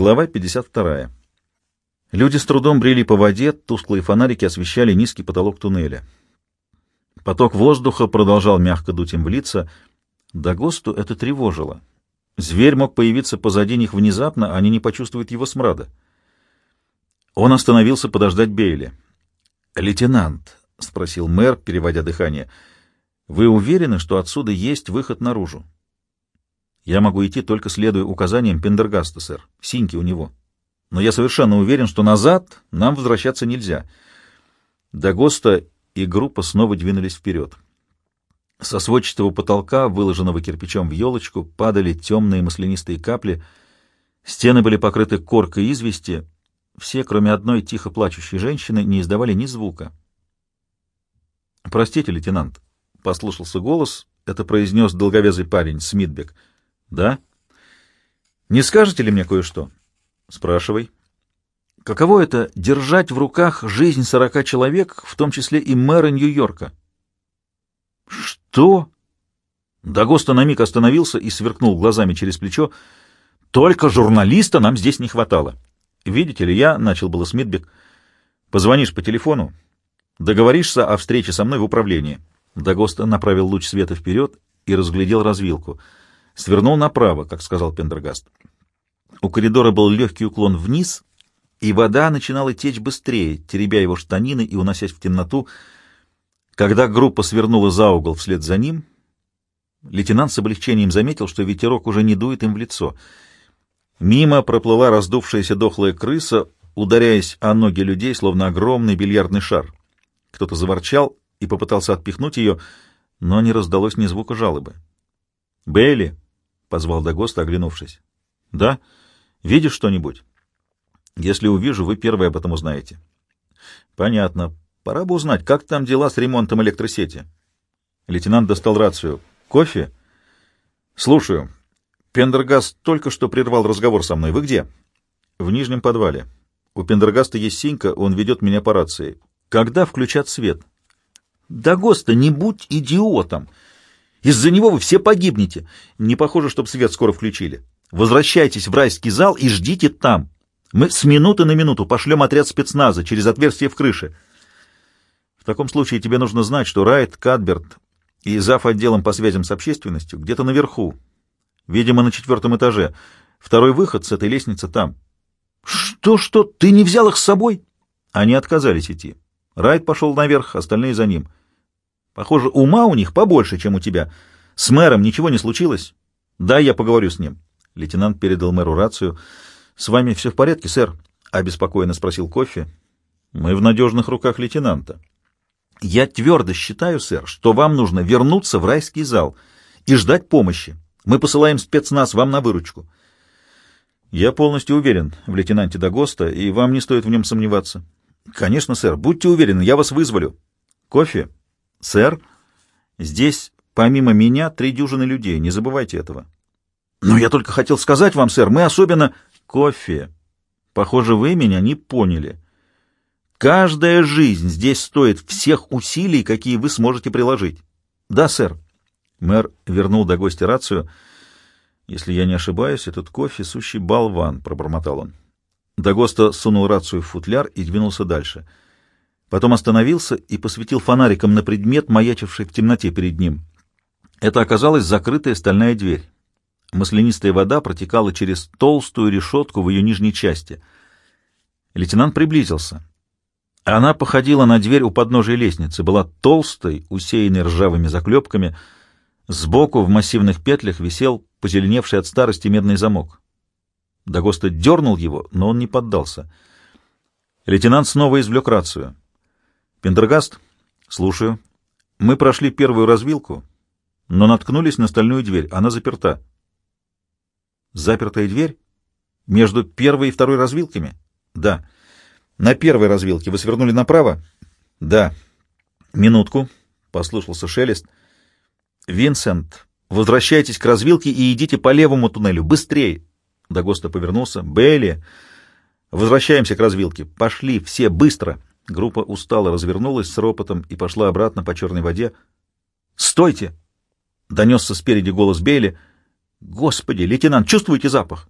Глава 52. Люди с трудом брели по воде, тусклые фонарики освещали низкий потолок туннеля. Поток воздуха продолжал мягко дуть им в лица. Дагосту это тревожило. Зверь мог появиться позади них внезапно, а они не почувствуют его смрада. Он остановился подождать Бейли. «Лейтенант», — спросил мэр, переводя дыхание, — «вы уверены, что отсюда есть выход наружу?» Я могу идти только следуя указаниям Пендергаста, сэр. Синьки у него. Но я совершенно уверен, что назад нам возвращаться нельзя. Дагоста и группа снова двинулись вперед. Со сводчатого потолка, выложенного кирпичом в елочку, падали темные маслянистые капли. Стены были покрыты коркой извести. Все, кроме одной тихо плачущей женщины, не издавали ни звука. «Простите, лейтенант», — послушался голос, — это произнес долговязый парень, Смитбек — да? Не скажете ли мне кое-что? Спрашивай. Каково это — держать в руках жизнь сорока человек, в том числе и мэра Нью-Йорка? Что? Дагоста на миг остановился и сверкнул глазами через плечо. Только журналиста нам здесь не хватало. Видите ли, я, — начал было Смитбек, — позвонишь по телефону, договоришься о встрече со мной в управлении. Дагоста направил луч света вперед и разглядел развилку — Свернул направо, как сказал Пендергаст. У коридора был легкий уклон вниз, и вода начинала течь быстрее, теребя его штанины и уносясь в темноту. Когда группа свернула за угол вслед за ним, лейтенант с облегчением заметил, что ветерок уже не дует им в лицо. Мимо проплыла раздувшаяся дохлая крыса, ударяясь о ноги людей, словно огромный бильярдный шар. Кто-то заворчал и попытался отпихнуть ее, но не раздалось ни звука жалобы. «Бейли!» Позвал Дагоста, оглянувшись. — Да? Видишь что-нибудь? — Если увижу, вы первые об этом узнаете. — Понятно. Пора бы узнать, как там дела с ремонтом электросети. Лейтенант достал рацию. — Кофе? — Слушаю. Пендергаст только что прервал разговор со мной. Вы где? — В нижнем подвале. У Пендергаста есть синька, он ведет меня по рации. Когда включат свет? — Дагоста, не будь идиотом! — из-за него вы все погибнете. Не похоже, чтобы свет скоро включили. Возвращайтесь в райский зал и ждите там. Мы с минуты на минуту пошлем отряд спецназа через отверстие в крыше. В таком случае тебе нужно знать, что Райт, Кадберт и зав. отделом по связям с общественностью где-то наверху, видимо, на четвертом этаже. Второй выход с этой лестницы там. Что-что? Ты не взял их с собой? Они отказались идти. Райт пошел наверх, остальные за ним. Похоже, ума у них побольше, чем у тебя. С мэром ничего не случилось? Да, я поговорю с ним. Лейтенант передал мэру рацию. С вами все в порядке, сэр? Обеспокоенно спросил Кофе. Мы в надежных руках лейтенанта. Я твердо считаю, сэр, что вам нужно вернуться в райский зал и ждать помощи. Мы посылаем спецназ вам на выручку. Я полностью уверен в лейтенанте Дагоста, и вам не стоит в нем сомневаться. Конечно, сэр, будьте уверены, я вас вызволю. Кофе? «Сэр, здесь помимо меня три дюжины людей, не забывайте этого». «Но я только хотел сказать вам, сэр, мы особенно...» «Кофе. Похоже, вы меня не поняли. Каждая жизнь здесь стоит всех усилий, какие вы сможете приложить». «Да, сэр». Мэр вернул до гостя рацию. «Если я не ошибаюсь, этот кофе — сущий болван», — пробормотал он. Дагоста сунул рацию в футляр и двинулся дальше — Потом остановился и посветил фонариком на предмет, маячивший в темноте перед ним. Это оказалась закрытая стальная дверь. Маслянистая вода протекала через толстую решетку в ее нижней части. Лейтенант приблизился. Она походила на дверь у подножия лестницы, была толстой, усеянной ржавыми заклепками. Сбоку в массивных петлях висел позеленевший от старости медный замок. Дагоста дернул его, но он не поддался. Лейтенант снова извлек рацию. Пендергаст? Слушаю. Мы прошли первую развилку, но наткнулись на стальную дверь. Она заперта. Запертая дверь? Между первой и второй развилками? Да. На первой развилке вы свернули направо? Да. Минутку. Послышался шелест. Винсент, возвращайтесь к развилке и идите по левому туннелю. Быстрее. Дагоста повернулся. Бейли, возвращаемся к развилке. Пошли все быстро. Группа устало развернулась с ропотом и пошла обратно по черной воде. «Стойте!» — донесся спереди голос Бейли. «Господи, лейтенант, чувствуете запах?»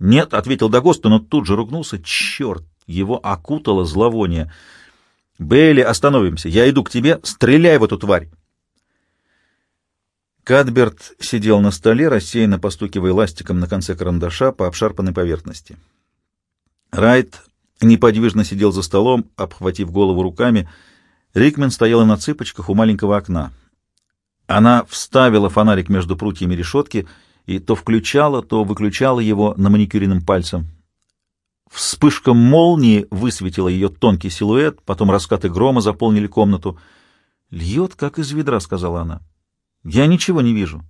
«Нет», — ответил Дагоста, но тут же ругнулся. «Черт!» Его окутало зловоние. «Бейли, остановимся. Я иду к тебе. Стреляй в эту тварь!» Кадберт сидел на столе, рассеянно постукивая ластиком на конце карандаша по обшарпанной поверхности. Райт неподвижно сидел за столом, обхватив голову руками. Рикмен стояла на цыпочках у маленького окна. Она вставила фонарик между прутьями решетки и то включала, то выключала его на маникюренным пальцем. Вспышка молнии высветила ее тонкий силуэт, потом раскаты грома заполнили комнату. «Льет, как из ведра», — сказала она. Я ничего не вижу.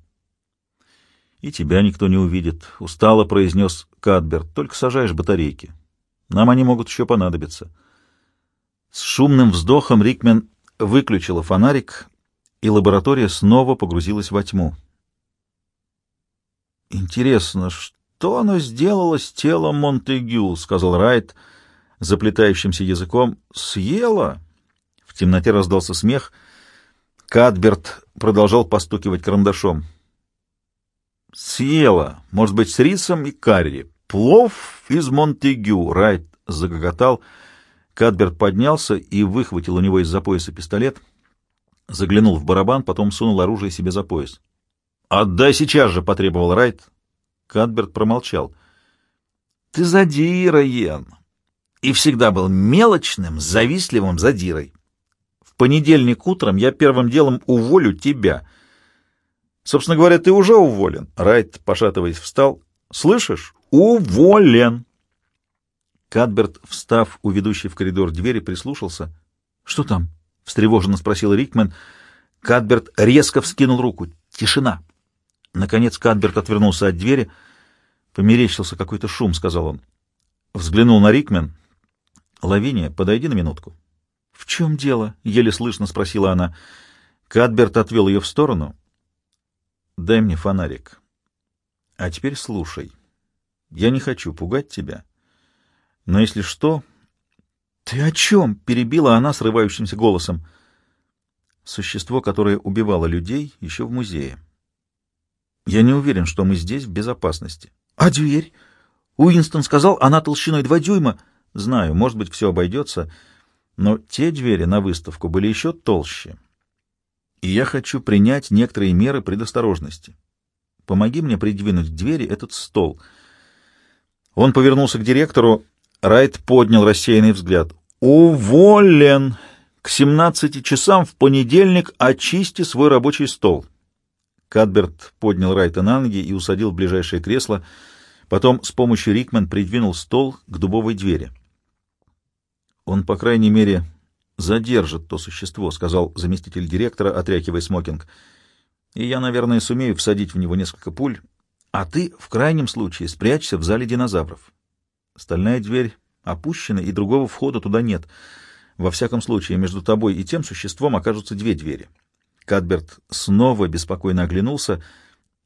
И тебя никто не увидит, — устало произнес Кадберт. Только сажаешь батарейки. Нам они могут еще понадобиться. С шумным вздохом Рикмен выключила фонарик, и лаборатория снова погрузилась во тьму. «Интересно, что оно сделало с телом Монтегю?» — сказал Райт заплетающимся языком. «Съело?» В темноте раздался смех — Кадберт продолжал постукивать карандашом. «Съела, может быть, с рисом и карри. Плов из Монтегю!» Райт загоготал. Кадберт поднялся и выхватил у него из-за пояса пистолет. Заглянул в барабан, потом сунул оружие себе за пояс. «Отдай сейчас же!» — потребовал Райт. Кадберт промолчал. «Ты задира, Йен, и всегда был мелочным, завистливым задирой понедельник утром я первым делом уволю тебя. Собственно говоря, ты уже уволен. Райт, пошатываясь, встал. Слышишь? Уволен. Кадберт, встав у ведущей в коридор двери, прислушался. Что там? встревоженно спросил Рикмен. Кадберт резко вскинул руку. Тишина. Наконец Кадберт отвернулся от двери. Померещился какой-то шум, сказал он. Взглянул на Рикмен. Лавиния, подойди на минутку. «В чем дело?» — еле слышно спросила она. Кадберт отвел ее в сторону. «Дай мне фонарик. А теперь слушай. Я не хочу пугать тебя. Но если что...» «Ты о чем?» — перебила она срывающимся голосом. «Существо, которое убивало людей, еще в музее. Я не уверен, что мы здесь в безопасности». «А дверь?» Уинстон сказал, она толщиной два дюйма. «Знаю, может быть, все обойдется». Но те двери на выставку были еще толще. И я хочу принять некоторые меры предосторожности. Помоги мне придвинуть к двери этот стол. Он повернулся к директору. Райт поднял рассеянный взгляд. «Уволен! К 17 часам в понедельник очисти свой рабочий стол». Кадберт поднял Райта на ноги и усадил в ближайшее кресло. Потом с помощью Рикман придвинул стол к дубовой двери. Он, по крайней мере, задержит то существо, — сказал заместитель директора, отряхивая смокинг. И я, наверное, сумею всадить в него несколько пуль. А ты, в крайнем случае, спрячься в зале динозавров. Стальная дверь опущена, и другого входа туда нет. Во всяком случае, между тобой и тем существом окажутся две двери. Кадберт снова беспокойно оглянулся,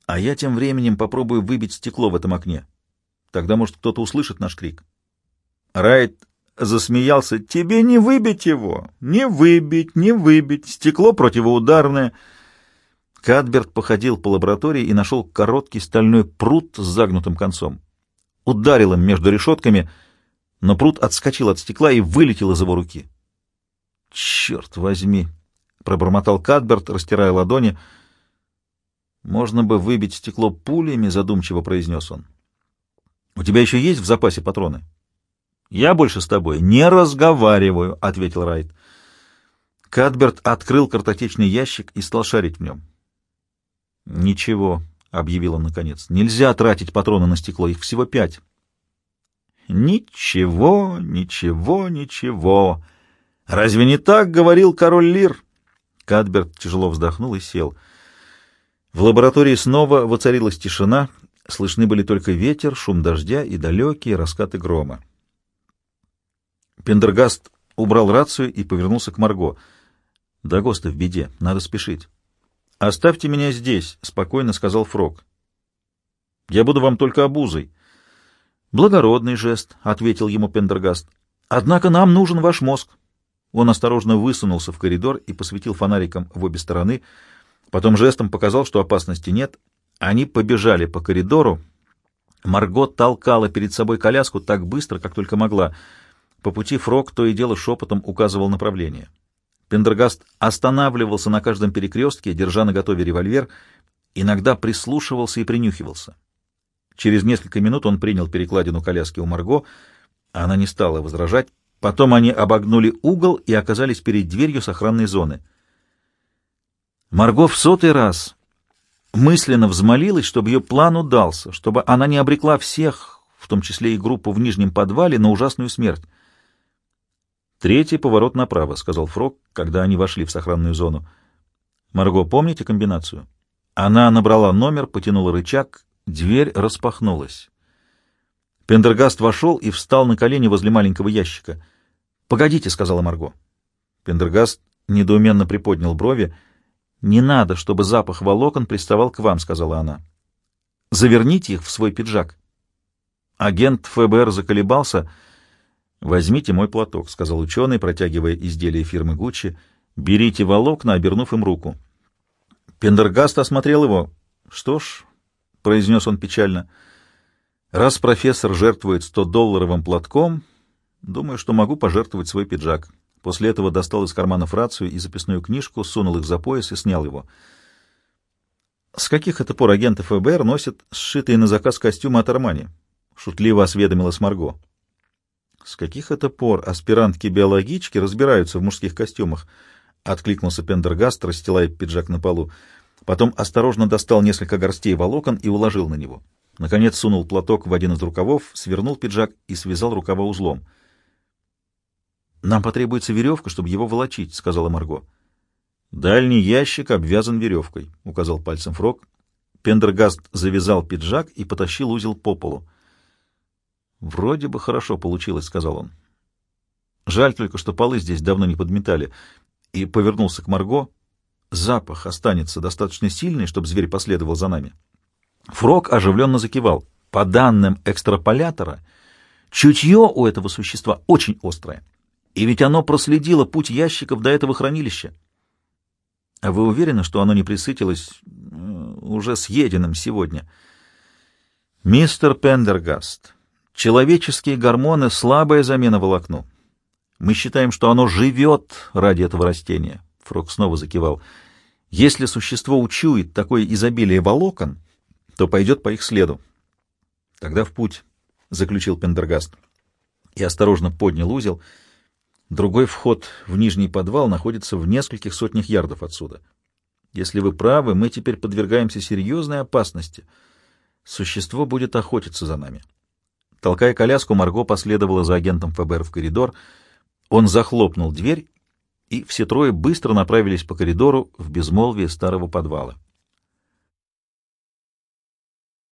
а я тем временем попробую выбить стекло в этом окне. Тогда, может, кто-то услышит наш крик. Райт засмеялся. «Тебе не выбить его! Не выбить, не выбить! Стекло противоударное!» Кадберт походил по лаборатории и нашел короткий стальной прут с загнутым концом. Ударил им между решетками, но прут отскочил от стекла и вылетел из его руки. «Черт возьми!» — пробормотал Кадберт, растирая ладони. «Можно бы выбить стекло пулями», — задумчиво произнес он. «У тебя еще есть в запасе патроны?» «Я больше с тобой не разговариваю», — ответил Райт. Кадберт открыл картотечный ящик и стал шарить в нем. «Ничего», — объявил он наконец, — «нельзя тратить патроны на стекло, их всего пять». «Ничего, ничего, ничего. Разве не так говорил король Лир?» Кадберт тяжело вздохнул и сел. В лаборатории снова воцарилась тишина, слышны были только ветер, шум дождя и далекие раскаты грома. Пендергаст убрал рацию и повернулся к Марго. «Дагоста в беде, надо спешить». «Оставьте меня здесь», — спокойно сказал Фрог. «Я буду вам только обузой». «Благородный жест», — ответил ему Пендергаст. «Однако нам нужен ваш мозг». Он осторожно высунулся в коридор и посветил фонариком в обе стороны, потом жестом показал, что опасности нет. Они побежали по коридору, Марго толкала перед собой коляску так быстро, как только могла. По пути Фрог то и дело шепотом указывал направление. Пендергаст останавливался на каждом перекрестке, держа на готове револьвер, иногда прислушивался и принюхивался. Через несколько минут он принял перекладину коляски у Марго, она не стала возражать, потом они обогнули угол и оказались перед дверью с охранной зоны. Марго в сотый раз мысленно взмолилась, чтобы ее план удался, чтобы она не обрекла всех, в том числе и группу в нижнем подвале, на ужасную смерть. «Третий поворот направо», — сказал Фрог, когда они вошли в сохранную зону. «Марго, помните комбинацию?» Она набрала номер, потянула рычаг, дверь распахнулась. Пендергаст вошел и встал на колени возле маленького ящика. «Погодите», — сказала Марго. Пендергаст недоуменно приподнял брови. «Не надо, чтобы запах волокон приставал к вам», — сказала она. «Заверните их в свой пиджак». Агент ФБР заколебался. «Возьмите мой платок», — сказал ученый, протягивая изделие фирмы Гуччи. «Берите волокна, обернув им руку». Пендергаст осмотрел его. «Что ж», — произнес он печально, — «раз профессор жертвует 100-долларовым платком, думаю, что могу пожертвовать свой пиджак». После этого достал из карманов рацию и записную книжку, сунул их за пояс и снял его. «С каких это пор агенты ФБР носят сшитые на заказ костюмы от Армани?» — шутливо осведомилась Марго. «С каких это пор аспирантки-биологички разбираются в мужских костюмах?» — откликнулся Пендергаст, расстилая пиджак на полу. Потом осторожно достал несколько горстей волокон и уложил на него. Наконец сунул платок в один из рукавов, свернул пиджак и связал рукава узлом — «Нам потребуется веревка, чтобы его волочить», — сказала Марго. «Дальний ящик обвязан веревкой», — указал пальцем Фрог. Пендергаст завязал пиджак и потащил узел по полу. «Вроде бы хорошо получилось», — сказал он. «Жаль только, что полы здесь давно не подметали». И повернулся к Марго. «Запах останется достаточно сильный, чтобы зверь последовал за нами». Фрог оживленно закивал. По данным экстраполятора, чутье у этого существа очень острое. И ведь оно проследило путь ящиков до этого хранилища. А вы уверены, что оно не присытилось э, уже съеденным сегодня? Мистер Пендергаст, человеческие гормоны — слабая замена волокну. Мы считаем, что оно живет ради этого растения. Фрог снова закивал. Если существо учует такое изобилие волокон, то пойдет по их следу. Тогда в путь, — заключил Пендергаст. И осторожно поднял узел — Другой вход в нижний подвал находится в нескольких сотнях ярдов отсюда. Если вы правы, мы теперь подвергаемся серьезной опасности. Существо будет охотиться за нами. Толкая коляску, Марго последовала за агентом ФБР в коридор. Он захлопнул дверь, и все трое быстро направились по коридору в безмолвие старого подвала.